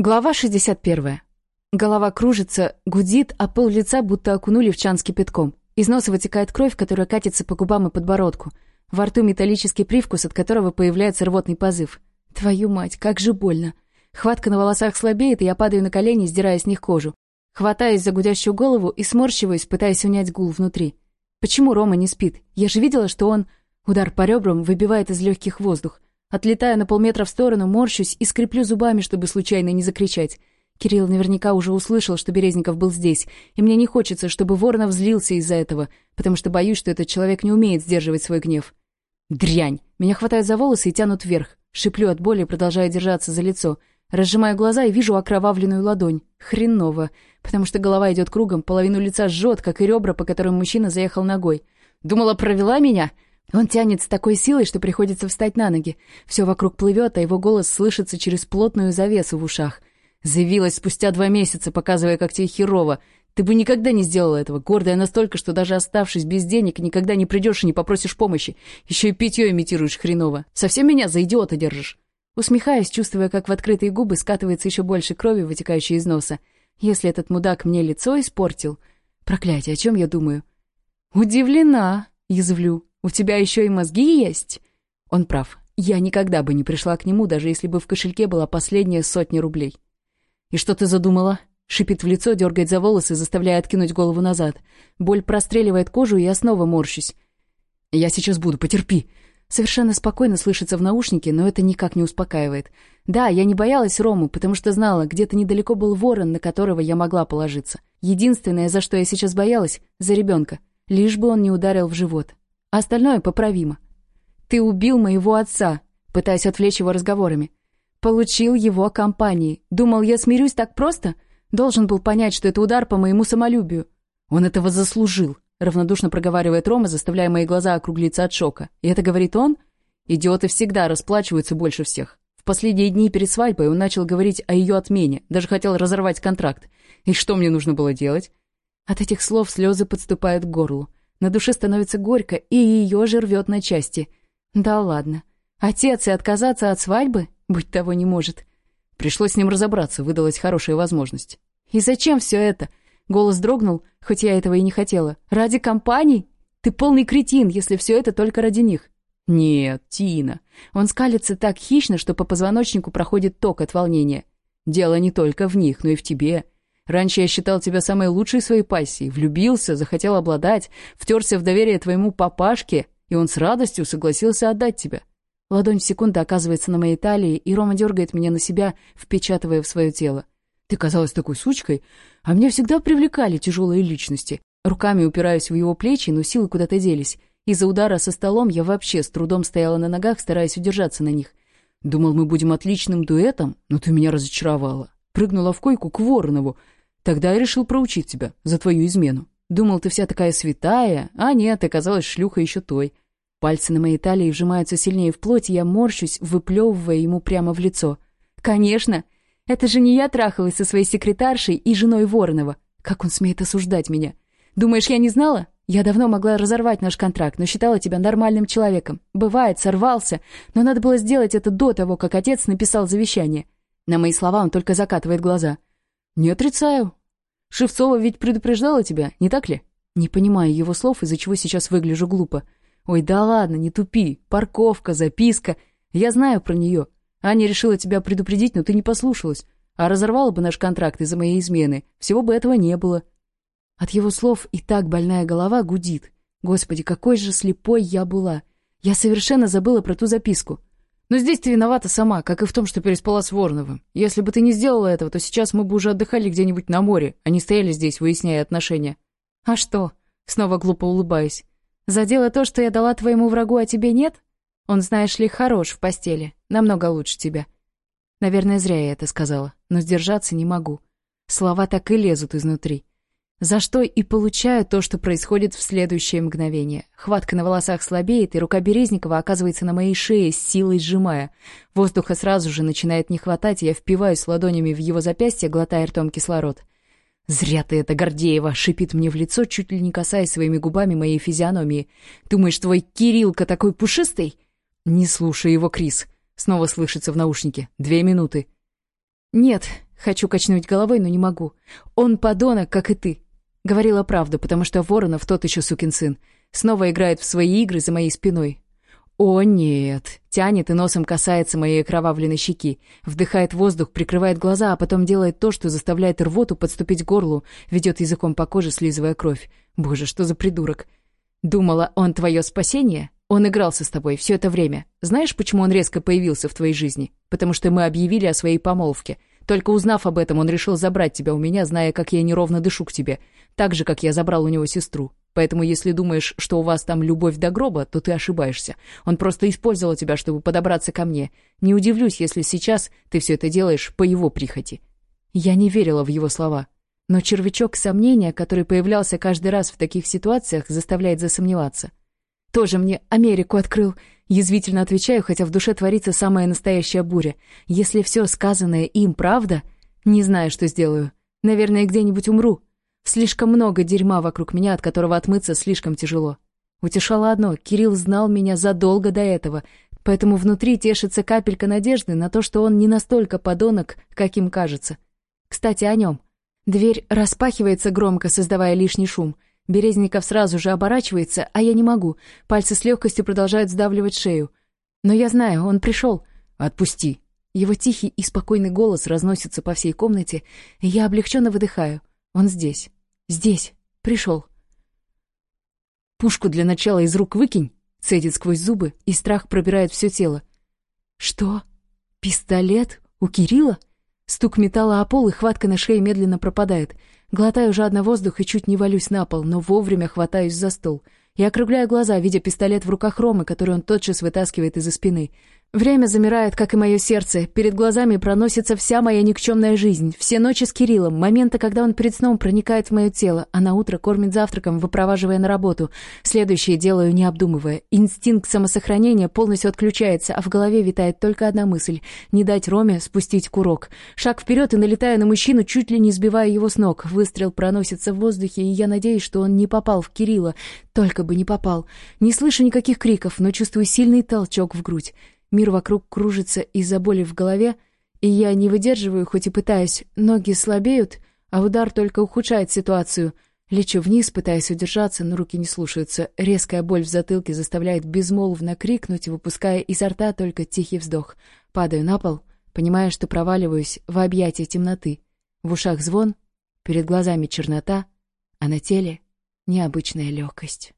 Глава 61. Голова кружится, гудит, а пол лица будто окунули в чан с кипятком. Из носа вытекает кровь, которая катится по губам и подбородку. Во рту металлический привкус, от которого появляется рвотный позыв. Твою мать, как же больно. Хватка на волосах слабеет, и я падаю на колени, сдирая с них кожу. Хватаюсь за гудящую голову и сморщиваюсь, пытаясь унять гул внутри. Почему Рома не спит? Я же видела, что он... Удар по ребрам выбивает из легких воздух. Отлетая на полметра в сторону, морщусь и скреплю зубами, чтобы случайно не закричать. Кирилл наверняка уже услышал, что Березников был здесь, и мне не хочется, чтобы Воронов злился из-за этого, потому что боюсь, что этот человек не умеет сдерживать свой гнев. «Дрянь!» Меня хватают за волосы и тянут вверх. Шиплю от боли, продолжая держаться за лицо. Разжимаю глаза и вижу окровавленную ладонь. Хреново. Потому что голова идет кругом, половину лица жжет, как и ребра, по которым мужчина заехал ногой. «Думала, провела меня?» Он тянет с такой силой, что приходится встать на ноги. Все вокруг плывет, а его голос слышится через плотную завесу в ушах. Заявилась спустя два месяца, показывая, как тебе херово. Ты бы никогда не сделала этого, гордая настолько, что даже оставшись без денег, никогда не придешь и не попросишь помощи. Еще и питье имитируешь хреново. Совсем меня за идиота держишь. Усмехаясь, чувствуя, как в открытые губы скатывается еще больше крови, вытекающей из носа. Если этот мудак мне лицо испортил... Проклятие, о чем я думаю? Удивлена, язвлю. У тебя еще и мозги есть?» Он прав. Я никогда бы не пришла к нему, даже если бы в кошельке была последняя сотня рублей. «И что ты задумала?» Шипит в лицо, дергает за волосы, заставляя откинуть голову назад. Боль простреливает кожу, и я снова морщусь. «Я сейчас буду, потерпи!» Совершенно спокойно слышится в наушнике, но это никак не успокаивает. Да, я не боялась Рому, потому что знала, где-то недалеко был ворон, на которого я могла положиться. Единственное, за что я сейчас боялась — за ребенка. Лишь бы он не ударил в живот остальное поправимо. Ты убил моего отца, пытаясь отвлечь его разговорами. Получил его компании. Думал, я смирюсь так просто? Должен был понять, что это удар по моему самолюбию. Он этого заслужил, равнодушно проговаривает Рома, заставляя мои глаза округлиться от шока. И это говорит он? Идиоты всегда расплачиваются больше всех. В последние дни перед свадьбой он начал говорить о ее отмене, даже хотел разорвать контракт. И что мне нужно было делать? От этих слов слезы подступают к горлу. На душе становится горько, и ее же рвет на части. Да ладно. Отец и отказаться от свадьбы? Быть того не может. Пришлось с ним разобраться, выдалась хорошая возможность. И зачем все это? Голос дрогнул, хоть я этого и не хотела. Ради компаний? Ты полный кретин, если все это только ради них. Нет, Тина. Он скалится так хищно, что по позвоночнику проходит ток от волнения. Дело не только в них, но и в тебе. Раньше я считал тебя самой лучшей своей пассией, влюбился, захотел обладать, втерся в доверие твоему папашке, и он с радостью согласился отдать тебя. Ладонь в секунду оказывается на моей талии, и Рома дергает меня на себя, впечатывая в свое тело. Ты казалась такой сучкой, а меня всегда привлекали тяжелые личности. Руками упираюсь в его плечи, но силы куда-то делись. Из-за удара со столом я вообще с трудом стояла на ногах, стараясь удержаться на них. Думал, мы будем отличным дуэтом, но ты меня разочаровала. Прыгнула в койку к Воронову, Тогда я решил проучить тебя за твою измену. Думал, ты вся такая святая, а нет, оказалась шлюха еще той. Пальцы на моей талии вжимаются сильнее в плоть, я морщусь, выплевывая ему прямо в лицо. «Конечно! Это же не я трахалась со своей секретаршей и женой Воронова. Как он смеет осуждать меня? Думаешь, я не знала? Я давно могла разорвать наш контракт, но считала тебя нормальным человеком. Бывает, сорвался, но надо было сделать это до того, как отец написал завещание». На мои слова он только закатывает глаза. «Не отрицаю. Шевцова ведь предупреждала тебя, не так ли? Не понимаю его слов, из-за чего сейчас выгляжу глупо. Ой, да ладно, не тупи. Парковка, записка. Я знаю про нее. Аня решила тебя предупредить, но ты не послушалась. А разорвала бы наш контракт из-за моей измены. Всего бы этого не было. От его слов и так больная голова гудит. Господи, какой же слепой я была. Я совершенно забыла про ту записку. Но здесь ты виновата сама, как и в том, что переспала с Вороновым. Если бы ты не сделала этого, то сейчас мы бы уже отдыхали где-нибудь на море, а не стояли здесь, выясняя отношения. А что? Снова глупо улыбаюсь. Задело то, что я дала твоему врагу, а тебе нет? Он, знаешь ли, хорош в постели, намного лучше тебя. Наверное, зря я это сказала, но сдержаться не могу. Слова так и лезут изнутри. За что и получаю то, что происходит в следующее мгновение. Хватка на волосах слабеет, и рука Березникова оказывается на моей шее, с силой сжимая. Воздуха сразу же начинает не хватать, и я впиваюсь ладонями в его запястье, глотая ртом кислород. «Зря Говорила правду, потому что Воронов тот еще сукин сын. Снова играет в свои игры за моей спиной. «О, нет!» Тянет и носом касается моей окровавленной щеки. Вдыхает воздух, прикрывает глаза, а потом делает то, что заставляет рвоту подступить к горлу, ведет языком по коже, слизывая кровь. «Боже, что за придурок!» «Думала, он твое спасение?» Он игрался с тобой все это время. Знаешь, почему он резко появился в твоей жизни? Потому что мы объявили о своей помолвке. Только узнав об этом, он решил забрать тебя у меня, зная, как я неровно дышу к тебе, так же, как я забрал у него сестру. Поэтому если думаешь, что у вас там любовь до гроба, то ты ошибаешься. Он просто использовал тебя, чтобы подобраться ко мне. Не удивлюсь, если сейчас ты все это делаешь по его прихоти». Я не верила в его слова. Но червячок сомнения, который появлялся каждый раз в таких ситуациях, заставляет засомневаться тоже мне Америку открыл. Язвительно отвечаю, хотя в душе творится самая настоящая буря. Если все сказанное им правда, не знаю, что сделаю. Наверное, где-нибудь умру. Слишком много дерьма вокруг меня, от которого отмыться слишком тяжело. Утешало одно, Кирилл знал меня задолго до этого, поэтому внутри тешится капелька надежды на то, что он не настолько подонок, каким кажется. Кстати, о нем. Дверь распахивается громко, создавая лишний шум — Березников сразу же оборачивается, а я не могу. Пальцы с легкостью продолжают сдавливать шею. Но я знаю, он пришел. «Отпусти!» Его тихий и спокойный голос разносится по всей комнате, и я облегченно выдыхаю. Он здесь. Здесь. Пришел. «Пушку для начала из рук выкинь!» Цедит сквозь зубы, и страх пробирает все тело. «Что? Пистолет? У Кирилла?» Стук металла о пол и хватка на шее медленно пропадает — Глотаю жадно воздух и чуть не валюсь на пол, но вовремя хватаюсь за стол. Я округляю глаза, видя пистолет в руках Ромы, который он тотчас вытаскивает из-за спины. Время замирает, как и мое сердце. Перед глазами проносится вся моя никчемная жизнь. Все ночи с Кириллом, моменты, когда он перед сном проникает в мое тело, а на утро кормит завтраком, выпроваживая на работу. Следующее делаю, не обдумывая. Инстинкт самосохранения полностью отключается, а в голове витает только одна мысль — не дать Роме спустить курок. Шаг вперед и налетаю на мужчину, чуть ли не сбивая его с ног. Выстрел проносится в воздухе, и я надеюсь, что он не попал в Кирилла. Только бы не попал. Не слышу никаких криков, но чувствую сильный толчок в грудь. Мир вокруг кружится из-за боли в голове, и я не выдерживаю, хоть и пытаюсь. Ноги слабеют, а удар только ухудшает ситуацию. Лечу вниз, пытаясь удержаться, но руки не слушаются. Резкая боль в затылке заставляет безмолвно крикнуть, выпуская изо рта только тихий вздох. Падаю на пол, понимая, что проваливаюсь в объятия темноты. В ушах звон, перед глазами чернота, а на теле необычная легкость.